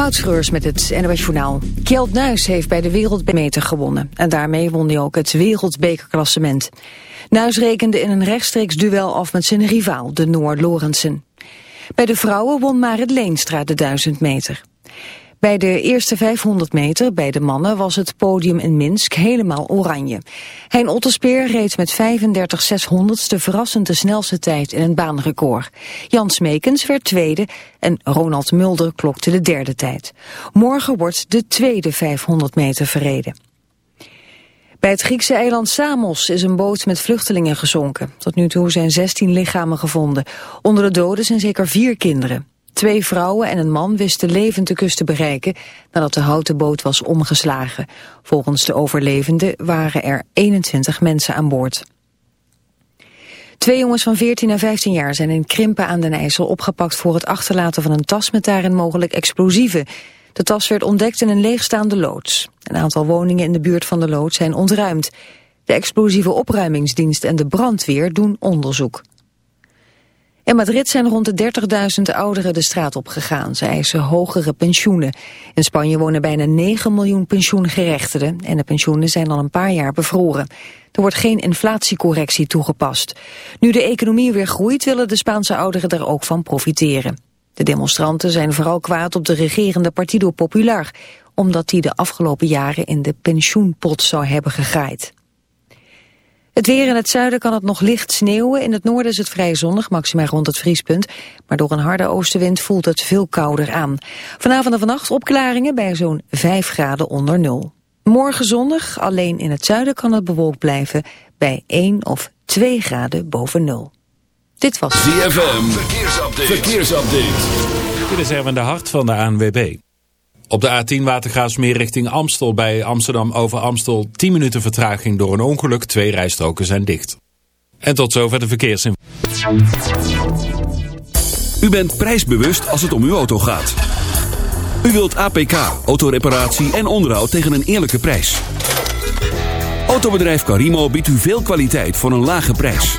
Moutschreurs met het NOS Journaal. Kjeld Nuis heeft bij de wereldmeter gewonnen. En daarmee won hij ook het wereldbekerklassement. Nuis rekende in een rechtstreeks duel af met zijn rivaal, de Noor Lorensen. Bij de vrouwen won Marit Leenstra de 1000 meter. Bij de eerste 500 meter bij de mannen was het podium in Minsk helemaal oranje. Hein Otterspeer reed met 35 600ste verrassend de snelste tijd in een baanrecord. Jan Smekens werd tweede en Ronald Mulder klokte de derde tijd. Morgen wordt de tweede 500 meter verreden. Bij het Griekse eiland Samos is een boot met vluchtelingen gezonken. Tot nu toe zijn 16 lichamen gevonden. Onder de doden zijn zeker vier kinderen. Twee vrouwen en een man wisten levend de kust te bereiken nadat de houten boot was omgeslagen. Volgens de overlevenden waren er 21 mensen aan boord. Twee jongens van 14 en 15 jaar zijn in Krimpen aan den IJssel opgepakt voor het achterlaten van een tas met daarin mogelijk explosieven. De tas werd ontdekt in een leegstaande loods. Een aantal woningen in de buurt van de loods zijn ontruimd. De explosieve opruimingsdienst en de brandweer doen onderzoek. In Madrid zijn rond de 30.000 ouderen de straat op gegaan. Ze eisen hogere pensioenen. In Spanje wonen bijna 9 miljoen pensioengerechtigden... en de pensioenen zijn al een paar jaar bevroren. Er wordt geen inflatiecorrectie toegepast. Nu de economie weer groeit, willen de Spaanse ouderen er ook van profiteren. De demonstranten zijn vooral kwaad op de regerende Partido Popular... omdat die de afgelopen jaren in de pensioenpot zou hebben gegaaid. Het weer in het zuiden kan het nog licht sneeuwen. In het noorden is het vrij zonnig, maximaal rond het vriespunt. Maar door een harde oostenwind voelt het veel kouder aan. Vanavond en vannacht opklaringen bij zo'n 5 graden onder nul. Morgen zonnig, alleen in het zuiden kan het bewolkt blijven... bij 1 of 2 graden boven nul. Dit was ZFM, verkeersupdate. verkeersupdate. Dit is Erwin de Hart van de ANWB. Op de A10 Watergraafsmeer richting Amstel bij Amsterdam over Amstel 10 minuten vertraging door een ongeluk. Twee rijstroken zijn dicht. En tot zover de verkeersinformatie. U bent prijsbewust als het om uw auto gaat. U wilt APK, autoreparatie en onderhoud tegen een eerlijke prijs. Autobedrijf Carimo biedt u veel kwaliteit voor een lage prijs.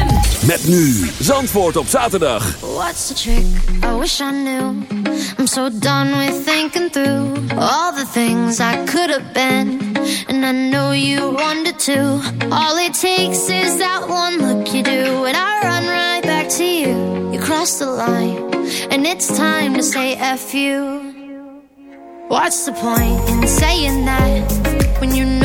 Met nu Zandvoort op zaterdag. What's the trick? I wish I knew. I'm so done with thinking through all the things I could have been. And I know you wanted to. All it takes is that one look you do. And I run right back to you. You cross the line. And it's time to say F you. What's the point in saying that when you know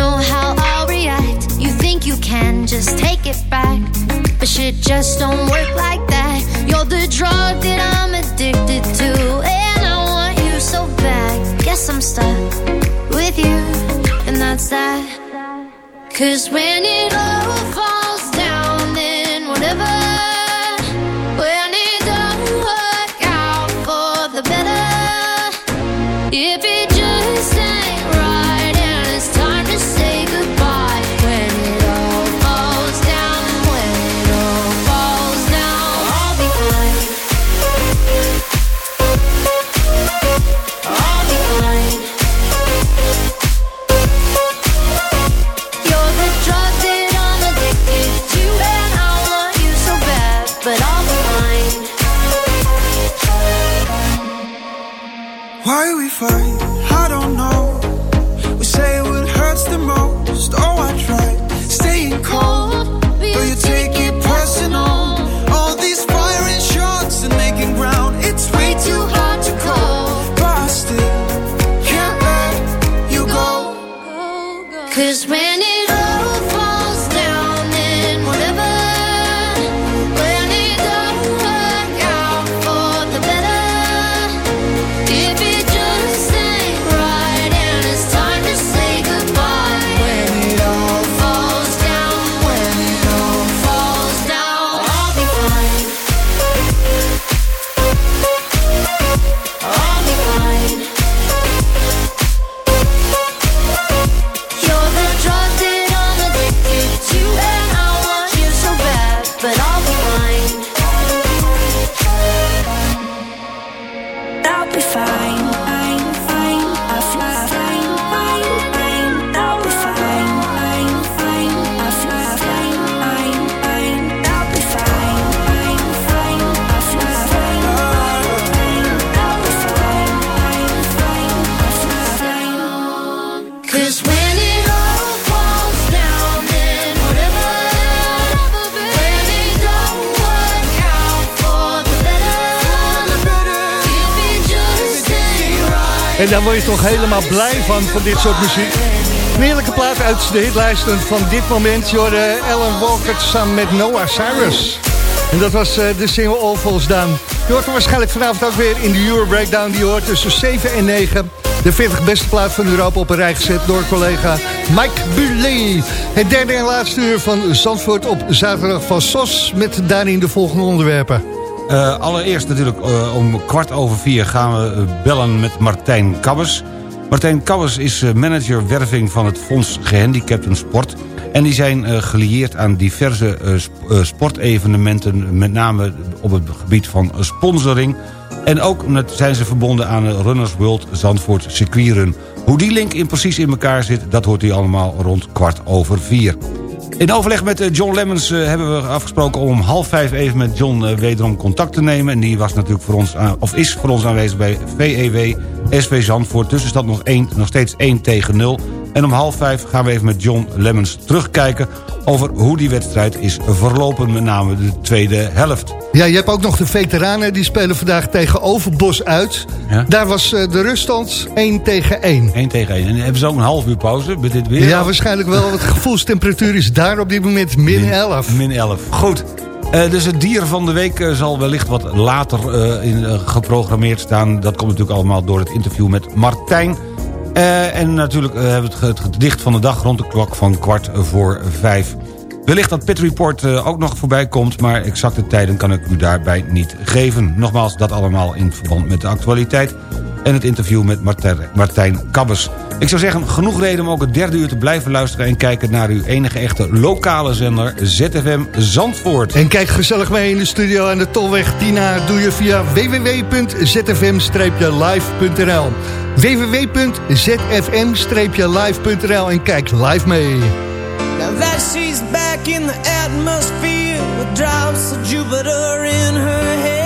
shit just don't work like that. You're the drug that I'm addicted to, and I want you so bad. Guess I'm stuck with you, and that's that. Cause when it all be fine. En daar word je toch helemaal blij van, van dit soort muziek. Een heerlijke plaat uit de hitlijsten van dit moment. Je Alan Walker samen met Noah Cyrus. En dat was eh, de single All Falls Down. Je hoort hem waarschijnlijk vanavond ook weer in de Euro Breakdown. Die hoort tussen 7 en 9. De 40 beste plaat van Europa op een rij gezet door collega Mike Buley. Het derde en laatste uur van Zandvoort op zaterdag van SOS... met daarin de volgende onderwerpen. Uh, allereerst natuurlijk uh, om kwart over vier gaan we uh, bellen met Martijn Kabbers. Martijn Kabbers is manager werving van het Fonds Gehandicapten Sport... en die zijn gelieerd aan diverse sportevenementen... met name op het gebied van sponsoring... en ook zijn ze verbonden aan de Runners World Zandvoort Circuitrun. Hoe die link in precies in elkaar zit, dat hoort u allemaal rond kwart over vier. In overleg met eh, John Lemmens uh, hebben we afgesproken om half vijf even met John uh, wederom contact te nemen. En die was natuurlijk voor ons, of is voor ons aanwezig bij VEW SV Zandvoort. Tussenstand nog, één, nog steeds 1 tegen 0. En om half vijf gaan we even met John Lemmens terugkijken over hoe die wedstrijd is verlopen, met name de tweede helft. Ja, je hebt ook nog de veteranen, die spelen vandaag tegen Overbos uit. Ja? Daar was de ruststand 1 tegen 1. 1 tegen 1. En hebben ze ook een half uur pauze met dit weer? Ja, waarschijnlijk wel. Want de gevoelstemperatuur is daar op dit moment min, min 11. Min 11. Goed. Uh, dus het dier van de week uh, zal wellicht wat later uh, in, geprogrammeerd staan. Dat komt natuurlijk allemaal door het interview met Martijn. En natuurlijk hebben we het gedicht van de dag rond de klok van kwart voor vijf. Wellicht dat Pit Report ook nog voorbij komt... maar exacte tijden kan ik u daarbij niet geven. Nogmaals, dat allemaal in verband met de actualiteit en het interview met Martijn Kabbers. Ik zou zeggen, genoeg reden om ook het derde uur te blijven luisteren... en kijken naar uw enige echte lokale zender ZFM Zandvoort. En kijk gezellig mee in de studio aan de Tolweg Tina. Doe je via www.zfm-live.nl www.zfm-live.nl En kijk live mee. Now that she's back in the atmosphere With drops of Jupiter in her head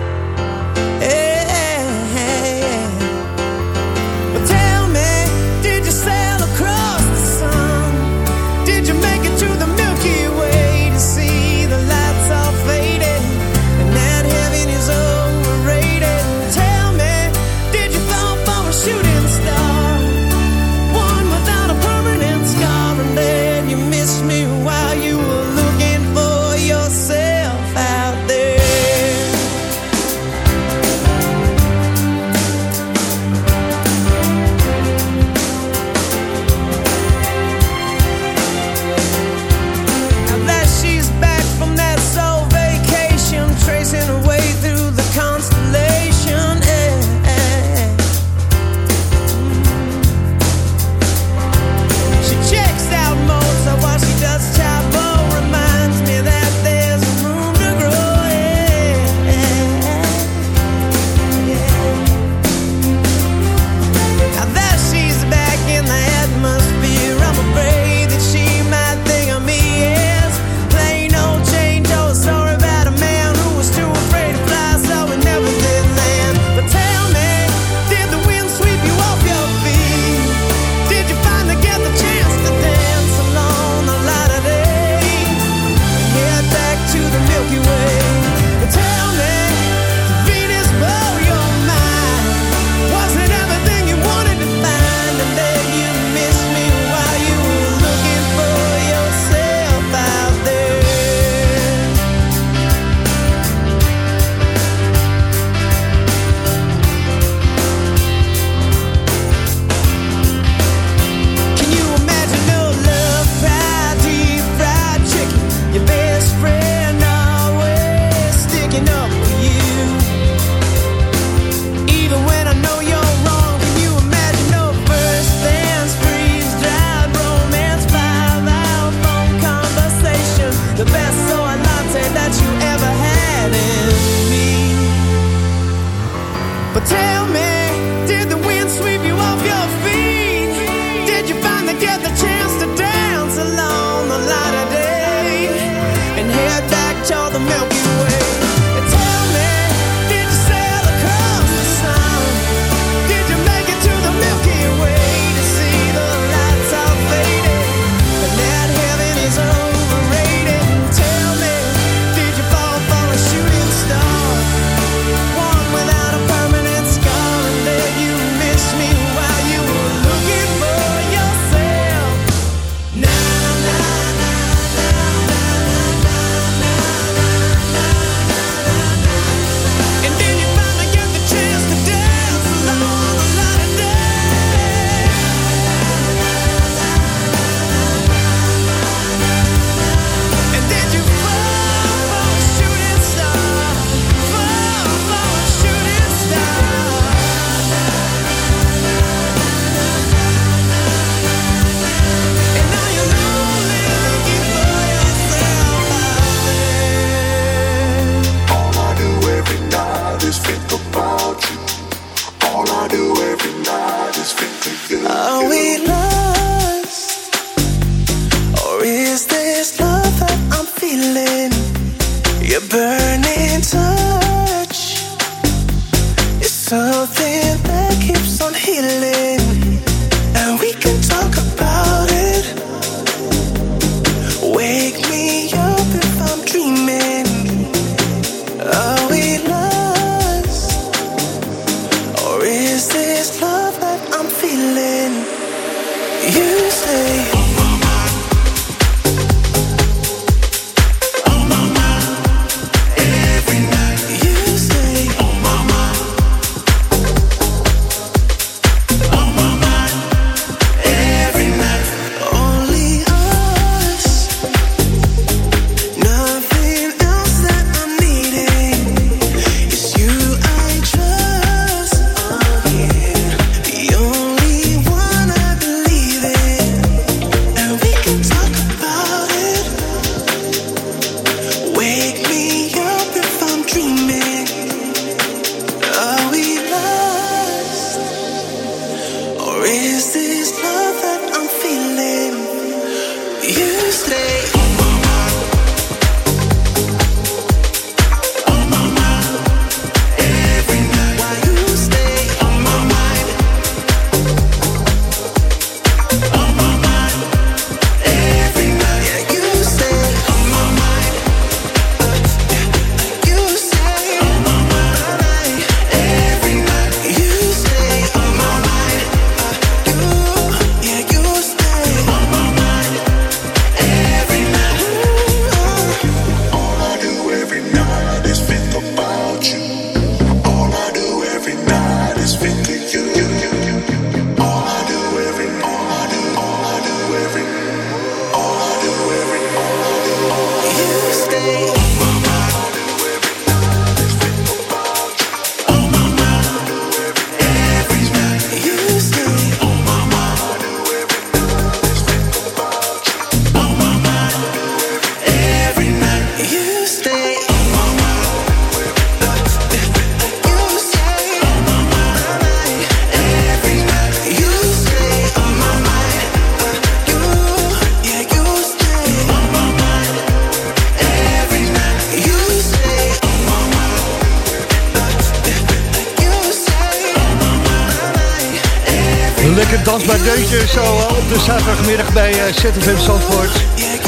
Lekker dansbaar deuntje zo op de zaterdagmiddag bij eh, ZFM Zandvoort.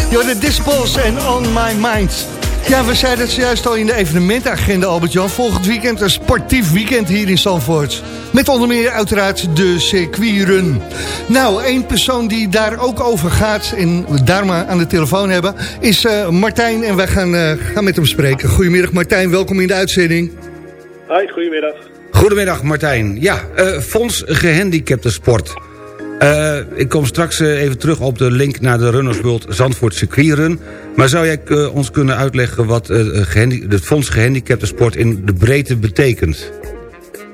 The Dispels en On My Mind. Ja, we zeiden het zojuist al in de evenementagenda, Albert-Jan. Volgend weekend een sportief weekend hier in Zandvoort. Met onder meer uiteraard de circuitrun. Nou, één persoon die daar ook over gaat en we daar maar aan de telefoon hebben... is eh, Martijn en wij gaan, eh, gaan met hem spreken. Goedemiddag Martijn, welkom in de uitzending. Hoi, goedemiddag. Goedemiddag Martijn. Ja, eh, Fonds Gehandicapten Sport. Eh, ik kom straks eh, even terug op de link naar de Runnersbult Zandvoort Circuitrun. Maar zou jij ons kunnen uitleggen wat het Fonds Gehandicapten Sport in de breedte betekent?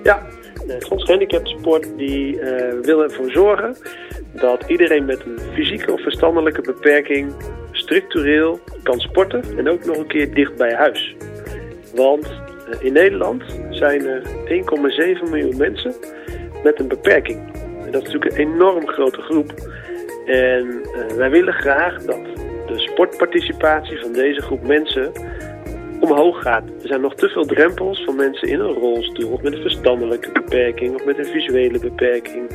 Ja, het Fonds Gehandicapten Sport die, wil ervoor zorgen dat iedereen met een fysieke of verstandelijke beperking structureel kan sporten en ook nog een keer dicht bij huis. Want in Nederland zijn er 1,7 miljoen mensen met een beperking. Dat is natuurlijk een enorm grote groep. En eh, wij willen graag dat de sportparticipatie van deze groep mensen omhoog gaat. Er zijn nog te veel drempels van mensen in een rolstoel of met een verstandelijke beperking of met een visuele beperking.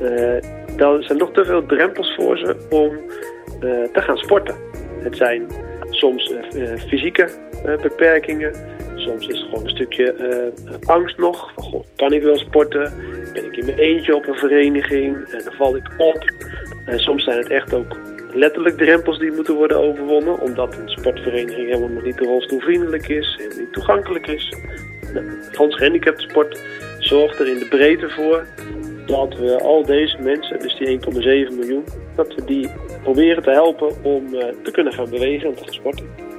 Eh, er zijn nog te veel drempels voor ze om eh, te gaan sporten. Het zijn soms eh, eh, fysieke eh, beperkingen, soms is het gewoon een stukje eh, angst nog. Van, goh, kan ik wel sporten? Ben ik in mijn eentje op een vereniging? En dan val ik op. En soms zijn het echt ook letterlijk drempels die moeten worden overwonnen, omdat een sportvereniging helemaal nog niet rolstoelvriendelijk is en niet toegankelijk is. Nou, Fonds Gehandicapten Sport zorgt er in de breedte voor dat we al deze mensen, dus die 1,7 miljoen, dat we die proberen te helpen om eh, te kunnen gaan bewegen en te gaan sporten.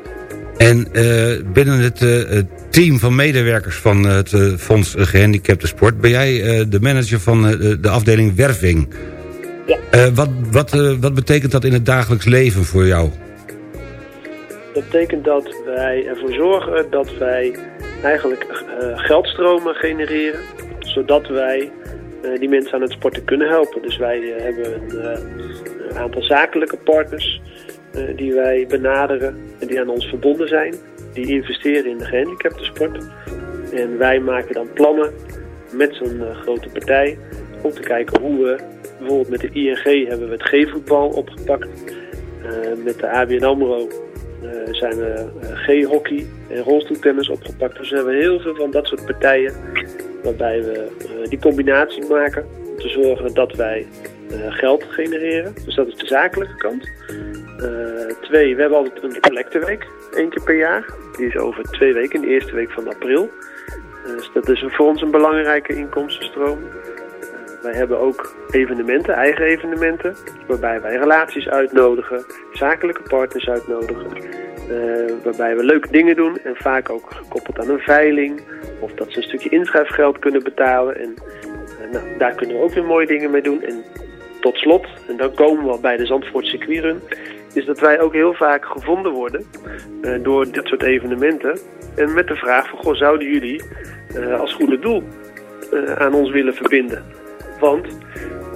En eh, binnen het eh, het team van medewerkers van het eh, Fonds Gehandicapten Sport... ben jij de manager van de afdeling werving. Ja. Wat, wat, wat betekent dat in het dagelijks leven voor jou? Dat betekent dat wij ervoor zorgen dat wij eigenlijk geldstromen genereren, zodat wij die mensen aan het sporten kunnen helpen. Dus wij hebben een, aantal zakelijke partners die wij benaderen en die aan ons verbonden zijn. Die investeren in de gehandicaptensport. En wij maken dan plannen met zo'n eh, grote partij om te kijken hoe we, bijvoorbeeld met de ING hebben we het G-voetbal opgepakt. Eh, met de ABN AMRO eh, zijn we eh, G-hockey en rolstoeltennis opgepakt. Dus we hebben heel veel van dat soort partijen waarbij we eh, die combinatie maken om te zorgen dat wij eh, geld genereren. Dus dat is de zakelijke kant. Eh, twee, we hebben altijd een collecteweek, één keer per jaar. Die is over twee weken, de eerste week van april. Dus dat is voor ons een belangrijke inkomstenstroom. Eh, wij hebben ook evenementen, eigen evenementen, waarbij wij relaties uitnodigen, zakelijke partners uitnodigen. eh, waarbij we leuke dingen doen en vaak ook gekoppeld aan een veiling. Of dat ze een stukje inschrijfgeld kunnen betalen. En nou, daar kunnen we ook weer mooie dingen mee doen. En tot slot, en dan komen we bij de Zandvoort circuitrun, is dat wij ook heel vaak gevonden worden eh, door dit soort evenementen. En met de vraag van, goh, zouden jullie eh, als goede doel eh, aan ons willen verbinden? Want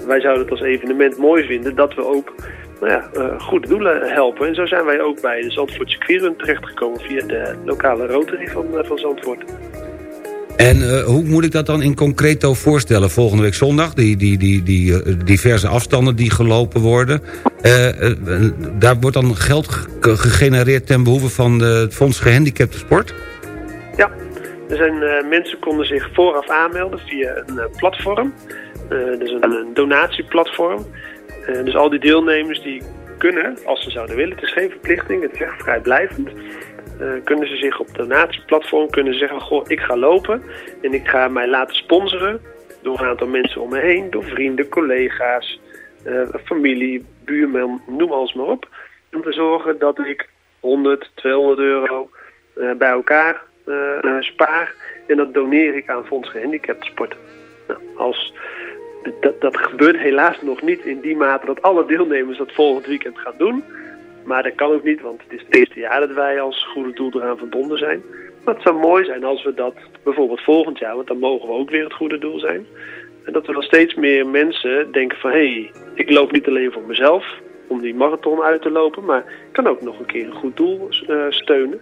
wij zouden het als evenement mooi vinden dat we ook nou ja, goede doelen helpen. En zo zijn wij ook bij de Zandvoort circuitrun terechtgekomen via de lokale Rotary van, van Zandvoort. En eh, hoe moet ik dat dan in concreto voorstellen? Volgende week zondag, die, die, die, die eh, diverse afstanden die gelopen worden. Eh, daar wordt dan geld ge- gegenereerd ten behoeve van de, het Fonds Gehandicapten Sport? Ja, er zijn, mensen konden zich vooraf aanmelden via een platform. Dus een, een donatieplatform. Dus al die deelnemers die kunnen, als ze zouden willen, het is geen verplichting, het is echt vrijblijvend. Eh, kunnen ze zich op donatieplatform kunnen zeggen, goh, ik ga lopen en ik ga mij laten sponsoren door een aantal mensen om me heen, door vrienden, collega's, eh, familie, buurman, noem alles maar op. Om te zorgen dat ik 100, 200 euro eh, bij elkaar spaar en dat doneer ik aan Fonds Gehandicapten Sport. Nou, als, dat, dat gebeurt helaas nog niet in die mate dat alle deelnemers dat volgend weekend gaan doen. Maar dat kan ook niet, want het is het eerste jaar dat wij als goede doel eraan verbonden zijn. Maar het zou mooi zijn als we dat bijvoorbeeld volgend jaar, want dan mogen we ook weer het goede doel zijn. En dat er dan steeds meer mensen denken van, hé, hey, ik loop niet alleen voor mezelf om die marathon uit te lopen, maar ik kan ook nog een keer een goed doel eh, steunen.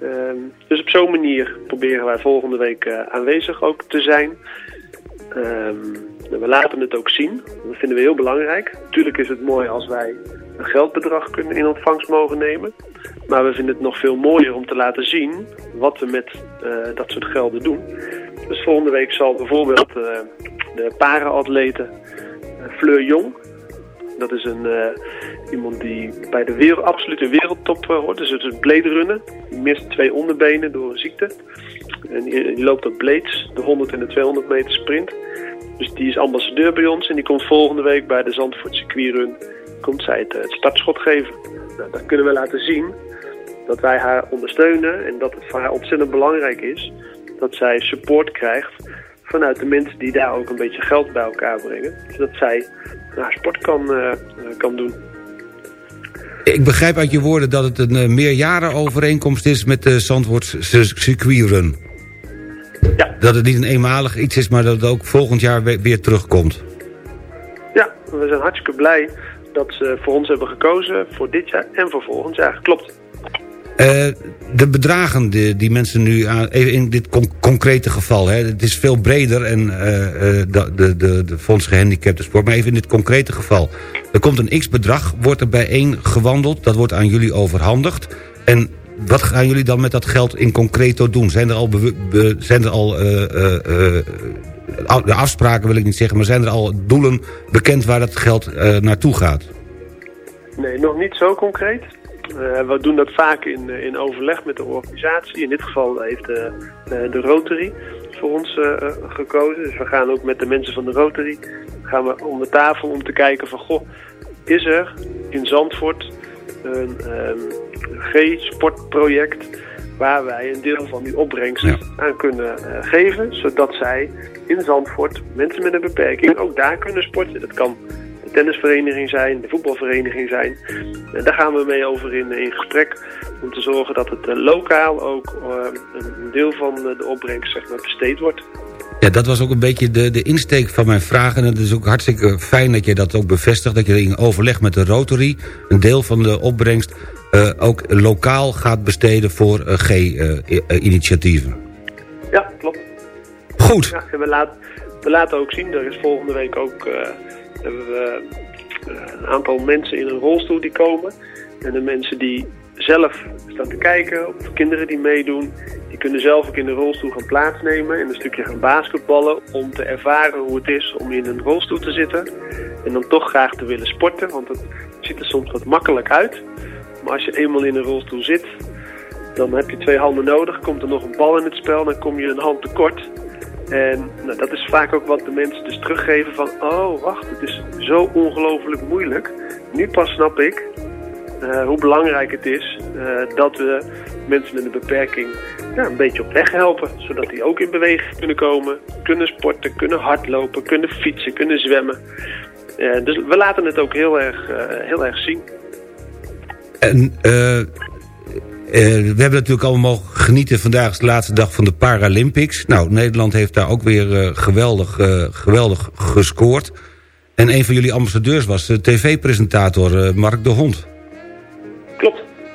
Ehm, dus op zo'n manier proberen wij volgende week eh, aanwezig ook te zijn. Ehm, we laten het ook zien. Dat vinden we heel belangrijk. Natuurlijk is het mooi als wij een geldbedrag kunnen in ontvangst mogen nemen. Maar we vinden het nog veel mooier om te laten zien wat we met eh, dat soort gelden doen. Dus volgende week zal bijvoorbeeld eh, de para-atlete eh, Fleur Jong... Dat is een, iemand die bij de absolute wereldtop hoort. Dus het is runner. Die mist twee onderbenen door een ziekte. En die, die loopt op blades, de 100 en de 200 meter sprint. Dus die is ambassadeur bij ons. En die komt volgende week bij de Zandvoort circuitrun. Komt zij het, eh, het startschot geven. Nou, dan kunnen we laten zien dat wij haar ondersteunen. En dat het voor haar ontzettend belangrijk is dat zij support krijgt vanuit de mensen die daar ook een beetje geld bij elkaar brengen. Zodat zij haar sport kan, eh, eh, kan doen. Ik begrijp uit je woorden dat het een meerjarenovereenkomst is met de Zandvoort circuitrun. Ja. Dat het niet een eenmalig iets is, maar dat het ook volgend jaar weer terugkomt. Ja, we zijn hartstikke blij dat ze voor ons hebben gekozen voor dit jaar en voor volgend jaar. Klopt. Eh, de bedragen die, mensen nu aan, even in dit con- concrete geval, hè, het is veel breder en eh, de, de, de, de fonds gehandicapten sport, maar even in dit concrete geval. Er komt een x-bedrag, wordt er bijeen gewandeld, dat wordt aan jullie overhandigd. En wat gaan jullie dan met dat geld in concreto doen? Zijn er al, zijn er al eh, eh, eh, de afspraken wil ik niet zeggen, maar zijn er al doelen bekend waar dat geld naartoe gaat? Nee, nog niet zo concreet. We doen dat vaak in, in overleg met de organisatie. In dit geval heeft de, de Rotary voor ons gekozen. Dus we gaan ook met de mensen van de Rotary gaan we om de tafel om te kijken van... Goh, is er in Zandvoort een ehm, G-sportproject waar wij een deel van die opbrengst Ja. aan kunnen eh, geven... zodat zij in Zandvoort, mensen met een beperking, ook daar kunnen sporten. Dat kan de tennisvereniging zijn, de voetbalvereniging zijn. En daar gaan we mee over in, in gesprek om te zorgen dat het eh, lokaal ook eh, een deel van eh, de opbrengst zeg maar, besteed wordt. Ja, dat was ook een beetje de, de insteek van mijn vraag. En het is ook hartstikke fijn dat je dat ook bevestigt. Dat je in overleg met de Rotary een deel van de opbrengst... eh, ook lokaal gaat besteden voor eh, G-initiatieven. Ja, klopt. Goed. Ja, en we, laat, we laten ook zien, er is volgende week ook eh, hebben we eh, een aantal mensen in een rolstoel die komen. En de mensen die zelf staan te kijken, of kinderen die meedoen, die kunnen zelf ook in de rolstoel gaan plaatsnemen en een stukje gaan basketballen om te ervaren hoe het is om in een rolstoel te zitten. En dan toch graag te willen sporten, want het ziet er soms wat makkelijk uit. Maar als je eenmaal in een rolstoel zit, dan heb je twee handen nodig. Komt er nog een bal in het spel, dan kom je een hand tekort. En nou, dat is vaak ook wat de mensen dus teruggeven van... oh, wacht, het is zo ongelooflijk moeilijk. Nu pas snap ik eh, hoe belangrijk het is... eh, dat we mensen met een beperking een beetje op weg helpen. Zodat die ook in beweging kunnen komen. Kunnen sporten, kunnen hardlopen, kunnen fietsen, kunnen zwemmen. Eh, dus we laten het ook heel erg, heel erg zien. En we hebben natuurlijk allemaal mogen genieten. Vandaag is de laatste dag van de Paralympics. Nou, Nederland heeft daar ook weer geweldig, geweldig gescoord. En een van jullie ambassadeurs was de tv-presentator Mark de Hond.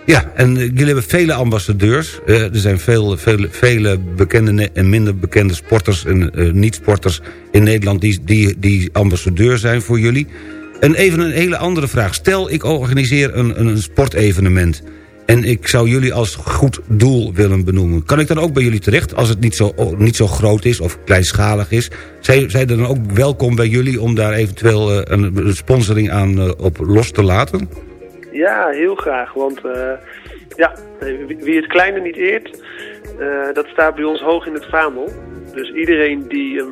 Ja, en eh, jullie hebben vele ambassadeurs. Eh, er zijn veel, vele, vele bekende en minder bekende sporters en eh, niet-sporters in Nederland... Die, die, die ambassadeur zijn voor jullie. En even een hele andere vraag. Stel, ik organiseer een, een sportevenement... en ik zou jullie als goed doel willen benoemen. Kan ik dan ook bij jullie terecht, als het niet zo, niet zo groot is... of kleinschalig is? Zijn, zijn dan ook welkom bij jullie om daar eventueel een, sponsoring aan op los te laten? Ja, heel graag. Want eh, ja, wie- het kleine niet eert, eh, dat staat bij ons hoog in het vaandel. Dus iedereen die eh,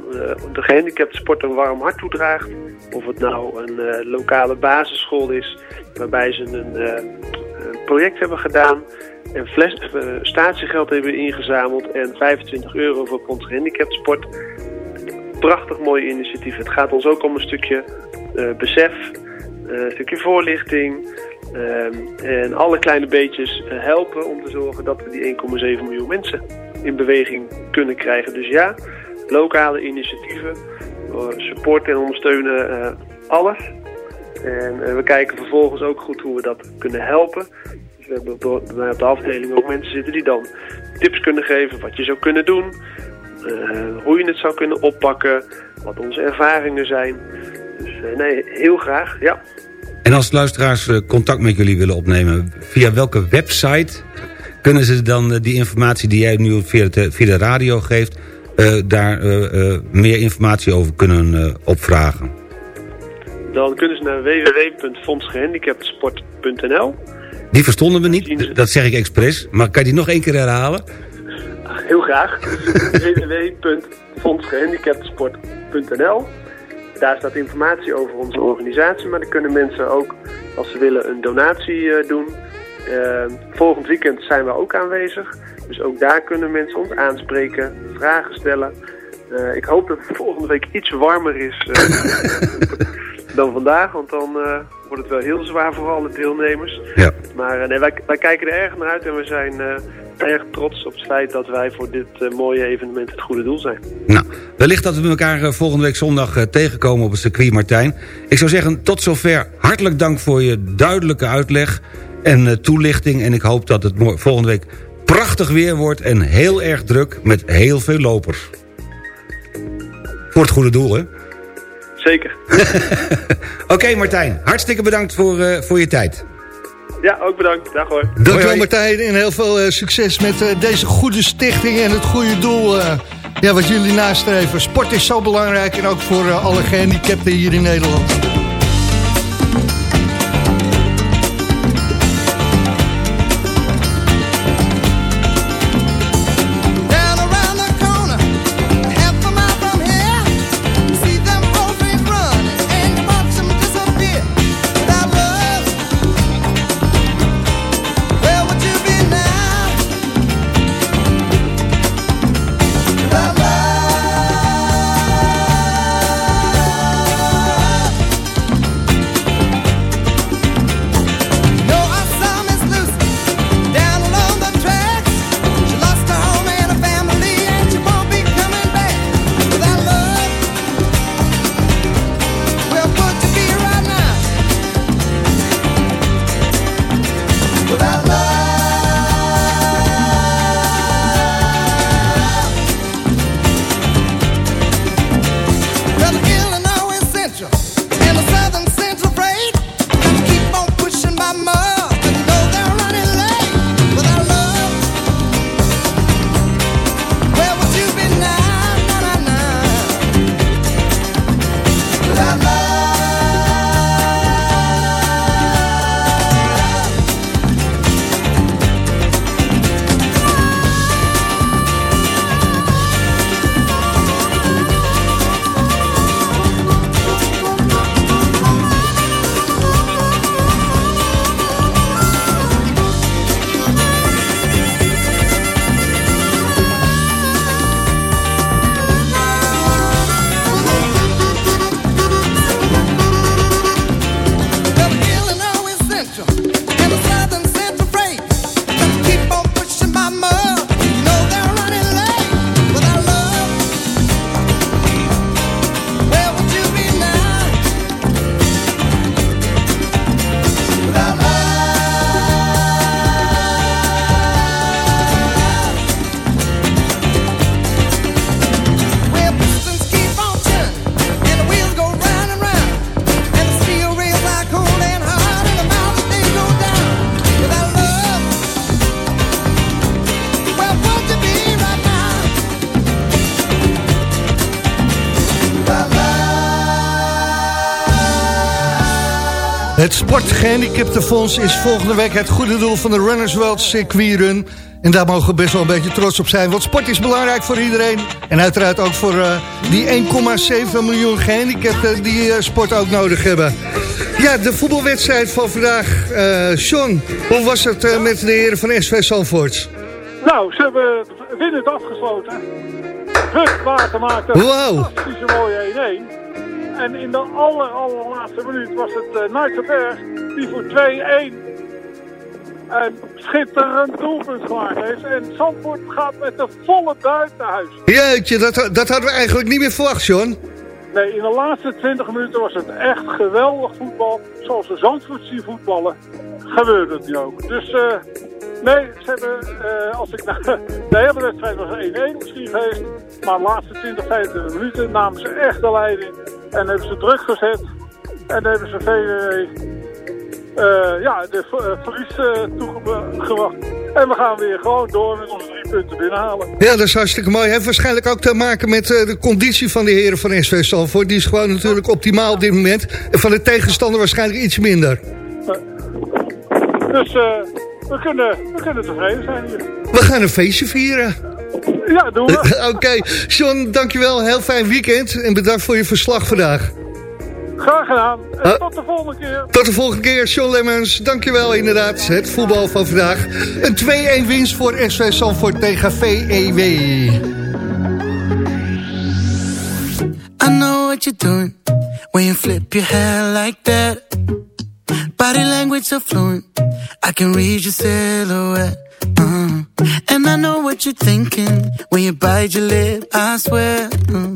de gehandicapte sport een warm hart toedraagt, of het nou een lokale basisschool is, waarbij ze een, project hebben gedaan en fles, statiegeld hebben ingezameld en 25 euro voor ons gehandicapte sport. Prachtig mooi initiatief. Het gaat ons ook om een stukje besef, een stukje voorlichting. Ehm, en alle kleine beetjes eh, helpen om te zorgen dat we die 1,7 miljoen mensen in beweging kunnen krijgen. Dus ja, lokale initiatieven, eh, supporten en ondersteunen eh, alles. En we kijken vervolgens ook goed hoe we dat kunnen helpen. Dus we hebben op de, afdeling ook mensen zitten die dan tips kunnen geven wat je zou kunnen doen. hoe je het zou kunnen oppakken, wat onze ervaringen zijn. Dus nee, heel graag, ja. En als luisteraars eh, contact met jullie willen opnemen... via welke website kunnen ze dan eh, die informatie die jij nu via de, via de radio geeft... eh, daar meer informatie over kunnen opvragen? Dan kunnen ze naar www.fondsgehandicaptensport.nl. Die verstonden we niet, dat zeg ik expres. Maar kan je die nog één keer herhalen? Heel graag. www.fondsgehandicaptensport.nl Daar staat informatie over onze organisatie, maar dan kunnen mensen ook, als ze willen, een donatie eh, doen. Eh, volgend weekend zijn we ook aanwezig. Dus ook daar kunnen mensen ons aanspreken, vragen stellen. Eh, ik hoop dat het volgende week iets warmer is eh, dan vandaag, want dan wordt het wel heel zwaar voor alle deelnemers. Ja. Maar nee, wij, wij kijken er erg naar uit en we zijn erg trots op het feit dat wij voor dit eh, mooie evenement het goede doel zijn. Nou, wellicht dat we elkaar eh, volgende week zondag eh, tegenkomen op het circuit Martijn. Ik zou zeggen, tot zover. Hartelijk dank voor je duidelijke uitleg en toelichting. En ik hoop dat het volgende week prachtig weer wordt en heel erg druk met heel veel lopers. Voor het goede doel, hè? Zeker. Oké Martijn, hartstikke bedankt voor, voor je tijd. Ja, ook bedankt. Dag hoor. Dankjewel Martijn en heel veel eh, succes met eh, deze goede stichting en het goede doel eh, ja, wat jullie nastreven. Sport is zo belangrijk en ook voor alle gehandicapten hier in Nederland. Sportgehandicaptenfonds is volgende week het goede doel van de Runners World Circuit Run. En daar mogen we best wel een beetje trots op zijn. Want sport is belangrijk voor iedereen. En uiteraard ook voor eh, die 1,7 miljoen gehandicapten die eh, sport ook nodig hebben. Ja, de voetbalwedstrijd van vandaag. Eh Sean, hoe was het met de heren van SV Zandvoort? Nou, ze hebben winnend afgesloten. Ruk water maakte Wauw. een fantastische mooie 1-1. En in de aller, allerlaatste minuut was het uh, Nijtsenberg die voor 2-1 een schitterend doelpunt gemaakt heeft. En Zandvoort gaat met de volle buit naar huis. Jeetje, dat, dat hadden we eigenlijk niet meer verwacht, Sean. Nee, in de laatste 20 minuten was het echt geweldig voetbal. Zoals de Zandvoort zien voetballen, gebeurde het nu ook. Dus eh Nee, ze hebben, eh, als ik naar de hele wedstrijd was 1-1 misschien geweest. Maar de laatste 20, 25 minuten namen ze echt de leiding. En hebben ze druk gezet. En hebben ze VWW eh, ja, de eh, verlies eh, toegebracht. En we gaan weer gewoon door met onze drie punten binnenhalen. Ja, dat is hartstikke mooi. Heeft waarschijnlijk ook te maken met de conditie van de heren van SV Salvoort. Die is gewoon natuurlijk optimaal op dit moment. En van de tegenstander waarschijnlijk iets minder. Dus we, kunnen, we kunnen tevreden zijn hier. We gaan een feestje vieren. Ja, doen we. Oké, John, dankjewel. Heel fijn weekend. En bedankt voor je verslag vandaag. Graag gedaan. En Huh? tot de volgende keer. Tot de volgende keer, John Lemmens. Dankjewel inderdaad. Het voetbal van vandaag. Een 2-1 winst voor SV Salvoort tegen VEW. I know what you're doing when you flip your hair like that. Body language so fluent, I can read your silhouette. Uh. And I know what you're thinking when you bite your lip. I swear uh,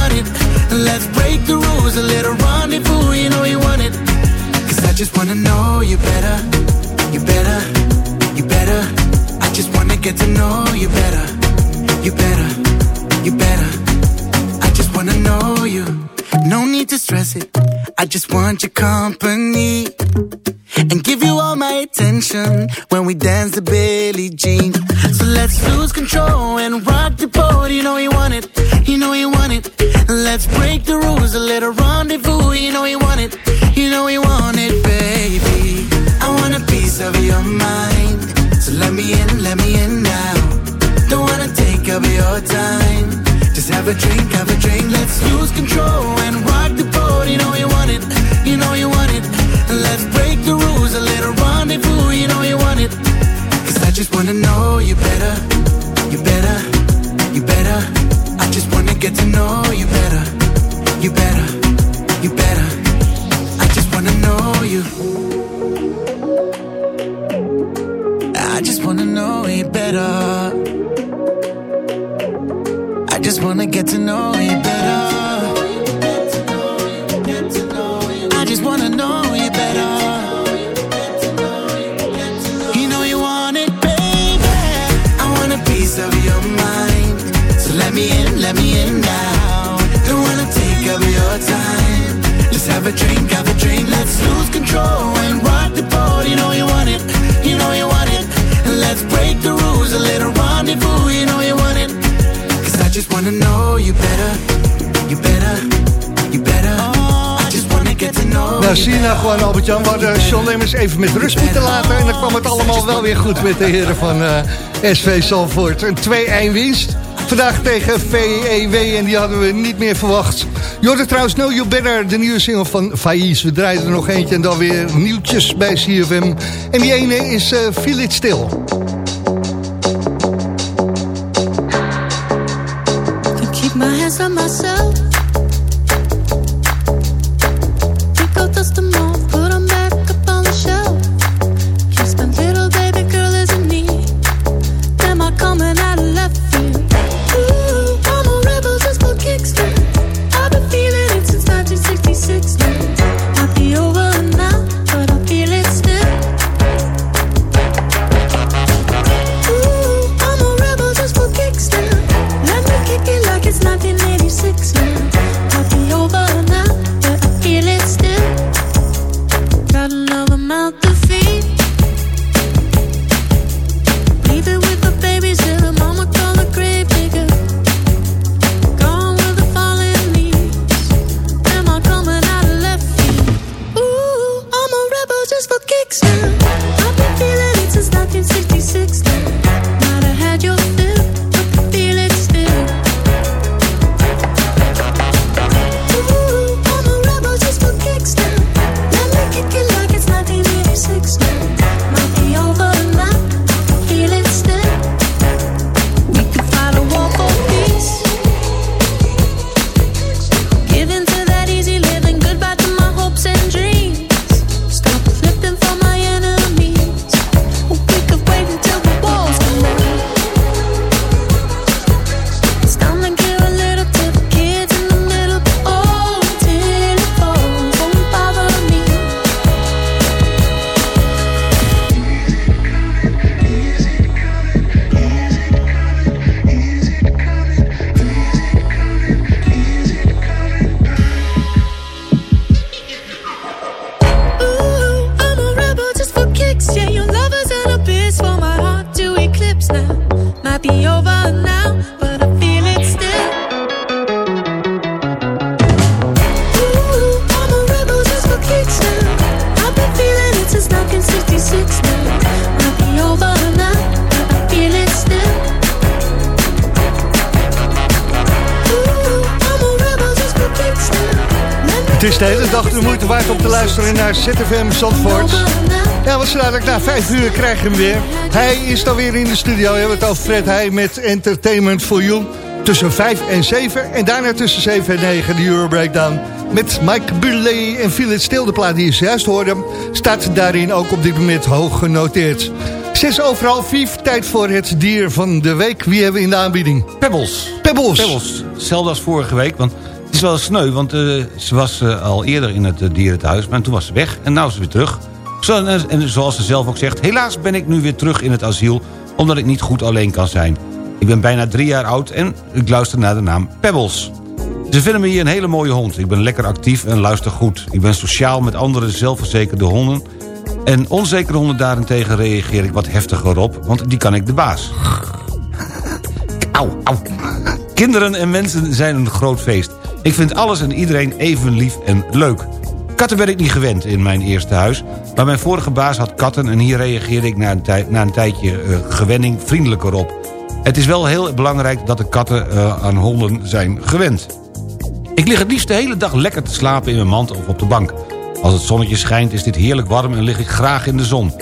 Let's break the rules, a little rendezvous. You know you want it. Cause I just wanna know you better, you better, you better. I just wanna get to know you better, you better, you better. I just wanna know you. No need to stress it. I just want your company and give you all my attention when we dance the Billie Jean. So let's lose control and rock the boat. You know you want it, Let's break the rules, a little rendezvous. You know you want it, you know you want it, baby. I want a piece of your mind. So let me in, let me in now. Don't wanna take up your time. Just have a drink, have a drink. Let's lose control and rock the boat. You know you want it, you know you want it. Let's break the rules, a little rendezvous. You know you want it. Cause I just wanna know you better, you better, you better. I just wanna get to know you better, you better, you better. I just wanna know you. I just wanna know you better. I just wanna get to know you better. A drink, have a drink. Let's lose control and rock the boat. You know you want it, you know you want it. And let's break the rules, a little rendezvous. You know you want it. Cause I just wanna know you better, you better, you better. I just wanna get to know Nou, zie je nou gewoon, Albert-Jan. We hadden John Lemmers even met rust moeten laten. En dan kwam het allemaal wel weer goed met de heren van eh, SV Salvoort. Een 2-1 winst. Vandaag tegen VEW en die hadden we niet meer verwacht. Je hoorde trouwens Know You Better, de nieuwe single van Faiz. We draaien er nog eentje en dan weer nieuwtjes bij CFM. En die ene is eh Feel It Still. Keep my hands myself. Hele dag de moeite waard om te luisteren naar ZFM Zandvoort. Ja, wat dadelijk na vijf uur krijgen we hem weer. Hij is dan weer in de studio. We hebben het over Fred Heij met Entertainment for You. Tussen vijf en zeven. En daarna tussen zeven en negen de Euro Breakdown. Met Mike Bulley en Phil het Stil. De plaat die je zojuist hoorde. Staat daarin ook op dit moment hoog genoteerd. Zes overal, vijf. Tijd voor het dier van de week. Wie hebben we in de aanbieding? Pebbles. Pebbles. Pebbles. Hetzelfde als vorige week, want is wel sneu... want eh, ze was eh, al eerder in het uh, dierenthuis, maar toen was ze weg... en nu is ze weer terug. Zo, en, zoals ze zelf ook zegt... helaas ben ik nu weer terug in het asiel... omdat ik niet goed alleen kan zijn. Ik ben bijna drie jaar oud en ik luister naar de naam Pebbles. Ze vinden me hier een hele mooie hond. Ik ben lekker actief en luister goed. Ik ben sociaal met andere zelfverzekerde honden... en onzekere honden daarentegen reageer ik wat heftiger op... want die kan ik de baas. Auw, auw. Kinderen en mensen zijn een groot feest. Ik vind alles en iedereen even lief en leuk. Katten werd ik niet gewend in mijn eerste huis... maar mijn vorige baas had katten... en hier reageerde ik na een, na een tijdje uh, gewenning vriendelijker op. Het is wel heel belangrijk dat de katten uh, aan honden zijn gewend. Ik lig het liefst de hele dag lekker te slapen in mijn mand of op de bank. Als het zonnetje schijnt is dit heerlijk warm en lig ik graag in de zon.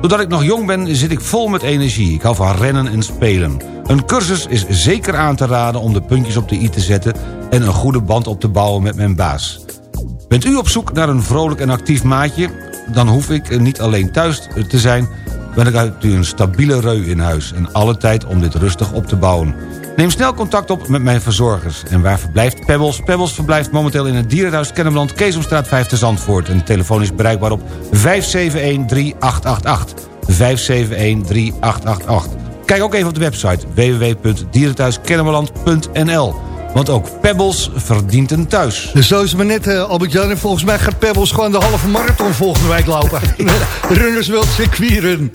Doordat ik nog jong ben zit ik vol met energie. Ik hou van rennen en spelen. Een cursus is zeker aan te raden om de puntjes op de i te zetten... en een goede band op te bouwen met mijn baas. Bent u op zoek naar een vrolijk en actief maatje? Dan hoef ik niet alleen thuis te zijn... ben ik uit u een stabiele reu in huis... en alle tijd om dit rustig op te bouwen. Neem snel contact op met mijn verzorgers. En waar verblijft Pebbles? Pebbles verblijft momenteel in het dierenhuis Kennemerland... Keesomstraat 5 te Zandvoort. En de telefoon is bereikbaar op 571-3888. 571-3888. Kijk ook even op de website www.dierenthuiskennemerland.nl. Want ook Pebbles verdient een thuis. Dus zo is het maar net, uh, Albert-Jan. En volgens mij gaat Pebbles gewoon de halve marathon volgende week lopen. Runners wilt circuieren.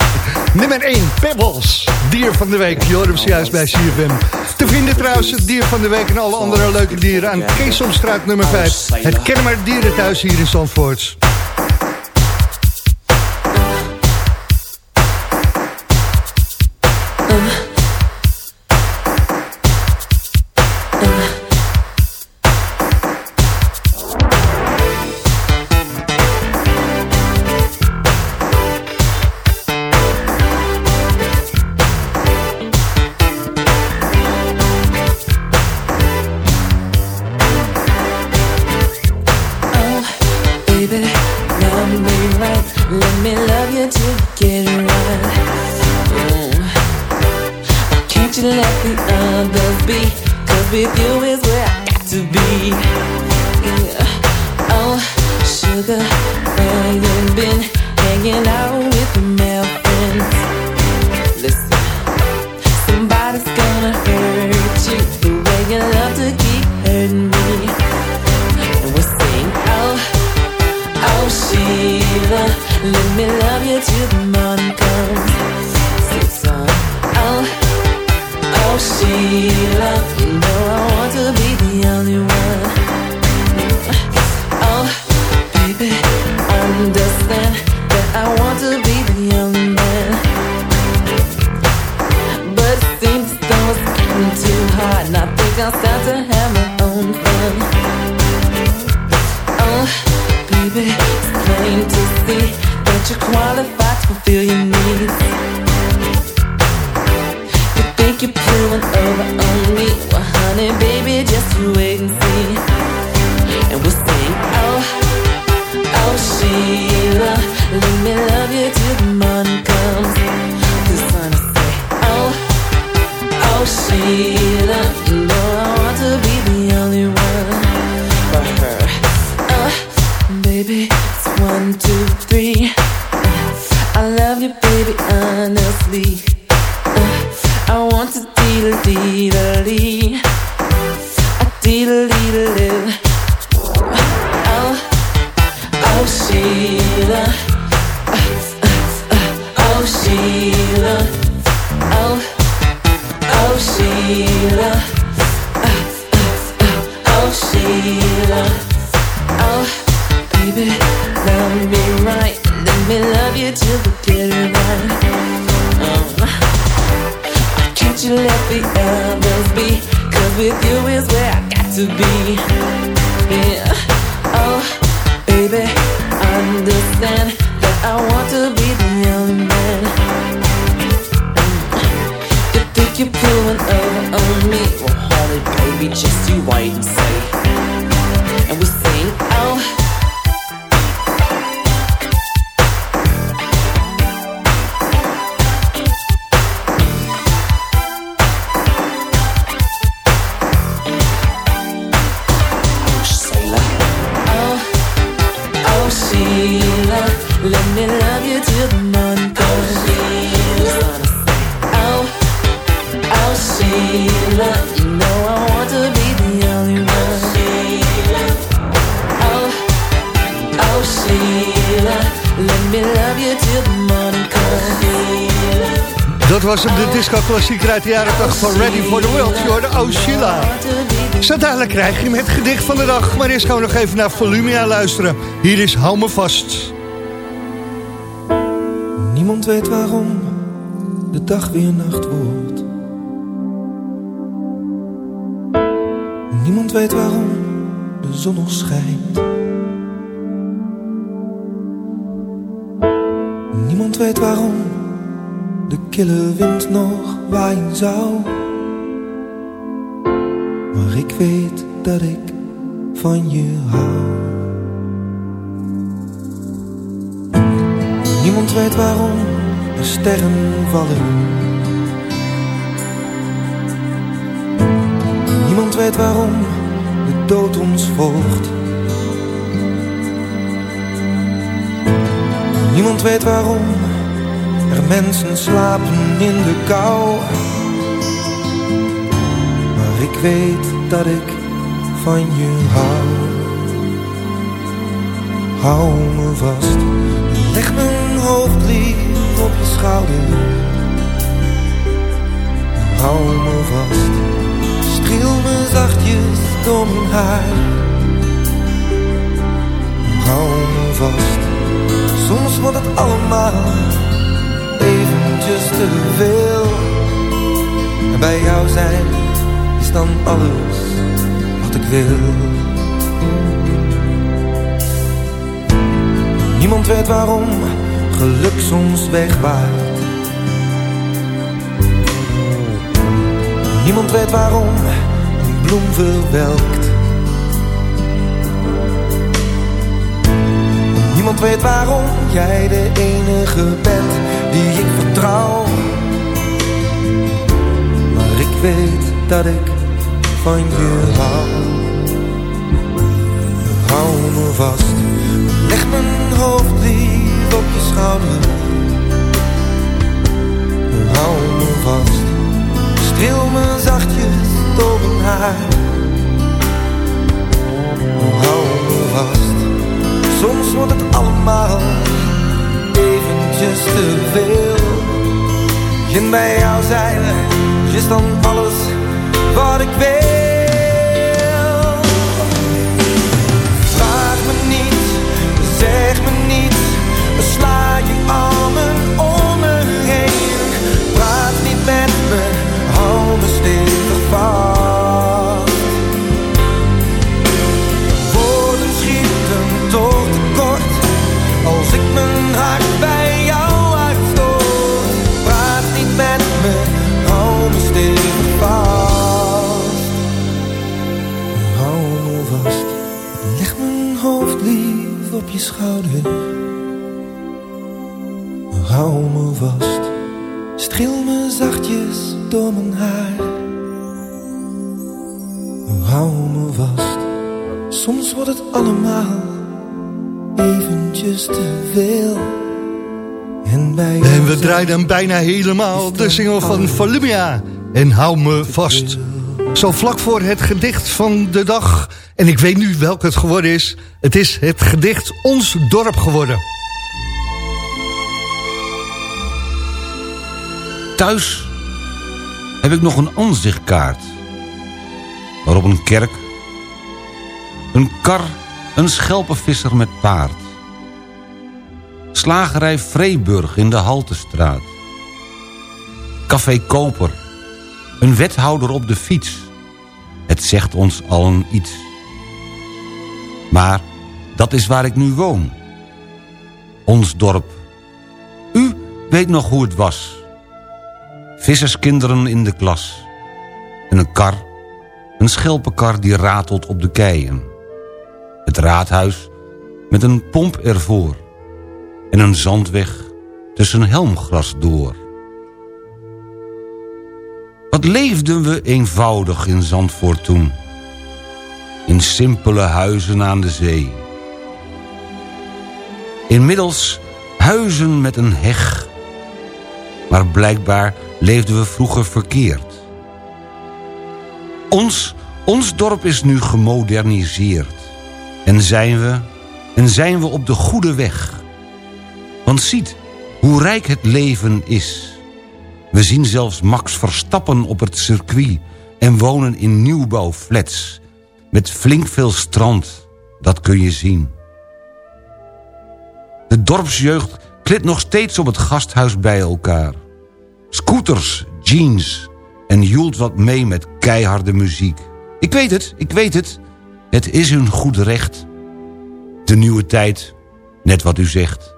Nummer 1, Pebbles. Dier van de week. Je hoort juist bij CFM. Te vinden trouwens het dier van de week en alle andere leuke dieren... aan Keesomstraat nummer 5. Het Kennemer Dierenthuis hier in Zandvoort. Let me love you till the morning comes. Sits on. Oh, oh, Sheila, you know I want to be the only one. Oh, baby, understand that I want to be the only man. But it seems those getting too hard, and I think I'll start to have. qualified to fulfill your hold it, baby, just you wait and see. Hem, de disco-klassieker uit de jaren 80 van Ready for the World. Je hoorde Oh Sheila. Zo dadelijk krijg je hem het gedicht van de dag. Maar eerst gaan we nog even naar Volumia luisteren. Hier is Hou me vast. Niemand weet waarom de dag weer nacht wordt. Niemand weet waarom de zon nog schijnt. Niemand weet waarom de kille wind nog waaien zou. Maar ik weet dat ik van je hou. Niemand weet waarom er sterren vallen. Niemand weet waarom de dood ons volgt. Niemand weet waarom mensen slapen in de kou. Maar ik weet dat ik van je hou. Hou me vast, leg mijn hoofd lief op je schouder. Hou me vast, streel me zachtjes door mijn haar. Hou me vast, soms wordt het allemaal eventjes te veel. En bij jou zijn is dan alles wat ik wil. Niemand weet waarom geluk soms wegwaait. Niemand weet waarom een bloem verwelkt. Niemand weet waarom jij de enige bent die ik vertrouw. Maar ik weet dat ik van je hou. Hou me vast, leg mijn hoofd lief op je schouder. Hou me vast, streel me zachtjes door mijn haar. Hou soms wordt het allemaal eventjes te veel. En bij jou zijn is dan alles wat ik wil. Je schouder. Hou me vast, streel me zachtjes door mijn haar. Hou me vast, soms wordt het allemaal eventjes te veel. En En we draaiden bijna helemaal, de single van Volumia. En hou me vast. Zo vlak voor het gedicht van de dag. En ik weet nu welk het geworden is. Het is het gedicht Ons Dorp geworden. Thuis heb ik nog een aanzichtkaart. Waarop een kerk, een kar, een schelpenvisser met paard. Slagerij Vreeburg in de Haltestraat. Café Koper, een wethouder op de fiets. Het zegt ons allen iets. Maar dat is waar ik nu woon. Ons dorp. U weet nog hoe het was. Visserskinderen in de klas. En een kar, een schelpenkar die ratelt op de keien. Het raadhuis met een pomp ervoor. En een zandweg tussen helmgras door. Wat leefden we eenvoudig in Zandvoort toen. In simpele huizen aan de zee. Inmiddels huizen met een heg. Maar blijkbaar leefden we vroeger verkeerd. Ons, ons dorp is nu gemoderniseerd. En zijn we, en zijn we op de goede weg. Want ziet hoe rijk het leven is. We zien zelfs Max Verstappen op het circuit... en wonen in nieuwbouwflats. Met flink veel strand, dat kun je zien. De dorpsjeugd klit nog steeds op het gasthuis bij elkaar. Scooters, jeans en joelt wat mee met keiharde muziek. Ik weet het, ik weet het. Het is hun goed recht. De nieuwe tijd, net wat u zegt.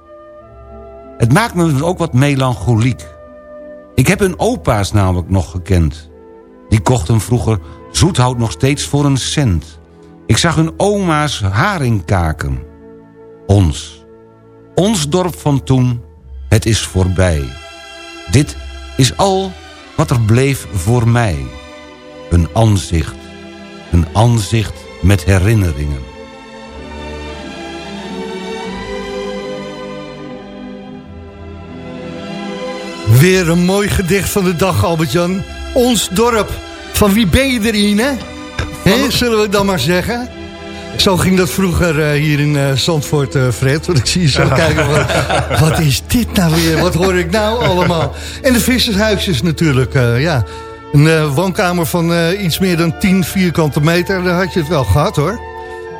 Het maakt me ook wat melancholiek. Ik heb hun opa's namelijk nog gekend. Die kochten vroeger zoethout nog steeds voor een cent. Ik zag hun oma's haringkaken. Ons. Ons dorp van toen, het is voorbij. Dit is al wat er bleef voor mij. Een aanzicht. Een aanzicht met herinneringen. Weer een mooi gedicht van de dag, Albert-Jan. Ons dorp. Van wie ben je erin, hè? Hè, Zullen we dan maar zeggen? Zo ging dat vroeger eh, hier in eh, Zandvoort, eh, Fred. Want ik zie je zo kijken, wat, wat is dit nou weer? Wat hoor ik nou allemaal? En de vissershuisjes natuurlijk, ja. Een woonkamer van iets meer dan 10 vierkante meter, daar had je het wel gehad, hoor.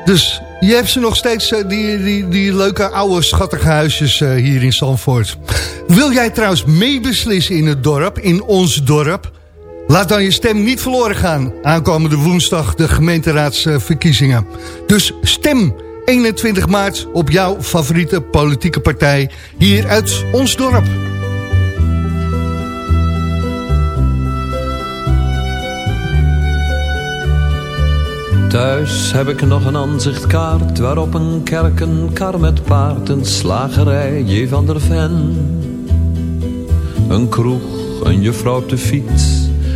Dus je hebt ze nog steeds, die, die, die leuke oude schattige huisjes hier in Zandvoort. Wil jij trouwens meebeslissen in het dorp, in ons dorp? Laat dan je stem niet verloren gaan. Aankomende woensdag de gemeenteraadsverkiezingen. Dus stem 21 maart op jouw favoriete politieke partij hier uit ons dorp. Thuis heb ik nog een aanzichtkaart waarop een kerk, een kar met paard, een slagerij, J. van der Ven. Een kroeg, een juffrouw de fiets.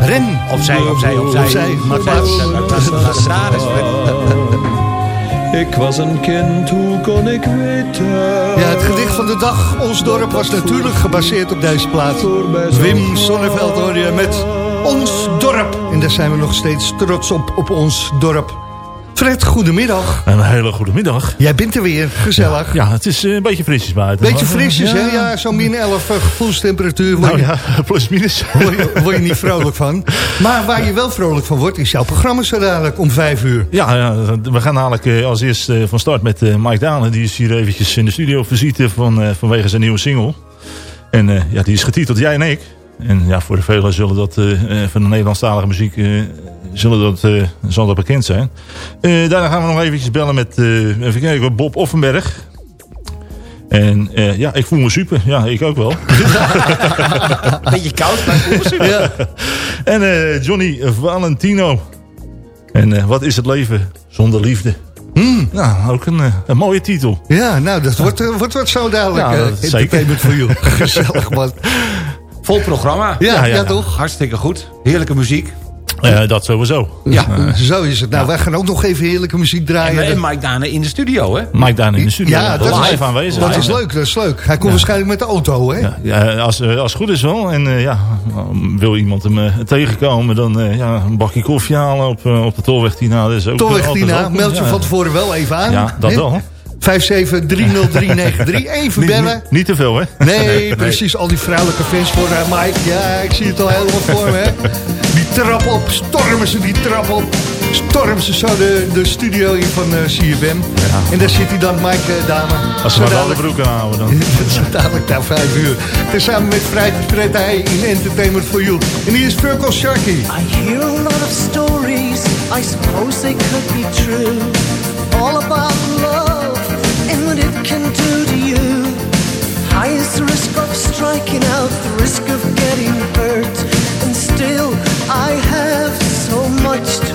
ren. Opzij, opzij, opzij. Opzij, plaats. Ik was een kind, hoe kon ik weten? Ja, het gedicht van de dag, Ons Dorp, was natuurlijk gebaseerd op deze plaat. Wim Sonneveld hoor je met Ons Dorp. En daar zijn we nog steeds trots op, op ons dorp. Fred, goedemiddag. Een hele goede middag. Jij bent er weer, gezellig. Ja, het is eh, een beetje frisjes buiten. Beetje maar- frisjes, hè? Ja, zo'n min 11 eh, gevoelstemperatuur. Nou je, ja, plus minus. word, je, word je niet vrolijk van. Maar waar je wel vrolijk van wordt, is jouw programma zo dadelijk om vijf uur. Ja, ja, we gaan dadelijk eh, als eerst eh, van start met eh, Mike Dalen. Die is hier eventjes in de studio visite van, eh, vanwege zijn nieuwe single. En eh, ja, die is getiteld Jij en ik. En ja, voor de velen zullen dat eh, eh, van de Nederlandstalige muziek eh, zullen dat, eh, zal dat bekend zijn. Eh, daarna gaan we nog eventjes bellen met eh, even kijken, Bob Offenberg. En eh, ja, ik voel me super. Ja, ik ook wel. Beetje koud, maar ik voel me super. Ja. En eh, Johnny Valentino. En eh, wat is het leven zonder liefde? Nou, ook een, een mooie titel. Ja, nou, dat wordt, wordt wat zo dadelijk. Ja, eh, dat zeker. entertainment voor jou. Gezellig, man. Vol programma. Ja, ja, toch? Hartstikke goed. Heerlijke muziek. Eh, dat sowieso. Ja. Eh, Zo is het. Nou, wij gaan ook nog even heerlijke muziek En, draaien. en Mike Dane in de studio, hè? Mike Daan in de studio. Ja, dat is, live aanwezig. dat is leuk, dat is leuk. Hij komt waarschijnlijk met de auto, hè? Ja, ja, als, eh, als het goed is wel. En ja, wil iemand hem tegenkomen, dan eh, ja, een bakje koffie halen op, op de Tolweg Tina. Dat is ook Tolweg Tina, meld je Ja. van tevoren wel even aan. Ja, dat hè? wel. 5730393. Even bellen. niet, niet te veel, hè? Nee, precies. Al die vrouwelijke fans voor uh, Mike. Ja, ik zie het al helemaal voor me. Hè? Die trap op, stormen ze die trap op. Stormen ze zo de, de studio hier van uh, CFM. En daar zit hij dan, Mike uh, Dame. Als ze maar wel de broek aanhouden dan. Dat is dadelijk na vijf uur. Tezamen met Fred Heij in Entertainment for You. En hier is Virkel Sharky. I hear a lot of stories, I suppose they could be true. All about the risk of striking out, the risk of getting hurt. And still, I have so much to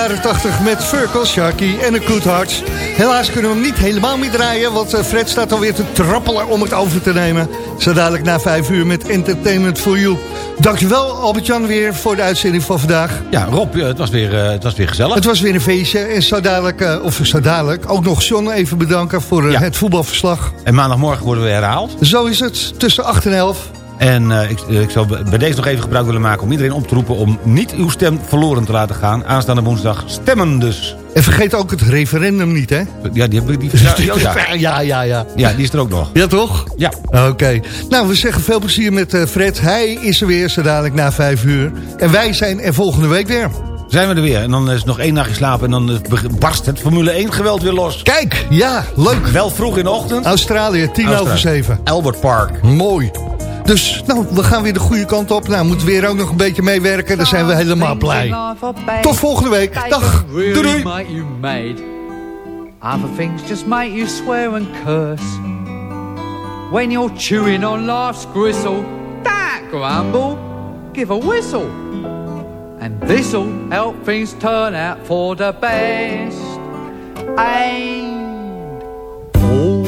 jaren 80 met Furkel, Sharky en een Good Hearts. Helaas kunnen we hem niet helemaal meer draaien, want eh, Fred staat alweer te trappelen om het over te nemen. Zo dadelijk na vijf uur met Entertainment for You. Dankjewel Albert-Jan weer voor de uitzending van vandaag. Ja, Rob, eh, het was weer, eh, het was weer gezellig. Het was weer een feestje en zo dadelijk, of zo dadelijk, ook nog John even bedanken voor het voetbalverslag. En maandagmorgen worden we herhaald. Zo is het, tussen 8 en 11. En eh, ik, eh, ik zou bij deze nog even gebruik willen maken om iedereen op te roepen... om niet uw stem verloren te laten gaan. Aanstaande woensdag stemmen dus. En vergeet ook het referendum niet, hè? Ja, die heb ik... Die, ja, ja. ja, ja, ja. ja, die is er ook nog. Ja, toch? Ja. Oké. Nou, we zeggen veel plezier met eh, Fred. Hij is er weer zo dadelijk na vijf uur. En wij zijn er volgende week weer. Zijn we er weer. En dan is nog één nachtje slapen en dan barst het Formule 1 geweld weer los. Kijk, ja, leuk. Wel vroeg in de ochtend. Australië, tien Australië. over zeven. Albert Park. Mooi. Dus, nou, we gaan weer de goede kant op. Nou, moeten weer ook nog een beetje meewerken. Dan zijn we helemaal blij. Tot volgende week. Dag. Doei, doei. Other things just make you swear and curse. When you're chewing on life's gristle, don't grumble, give a whistle. And this'll help things turn out for the best. And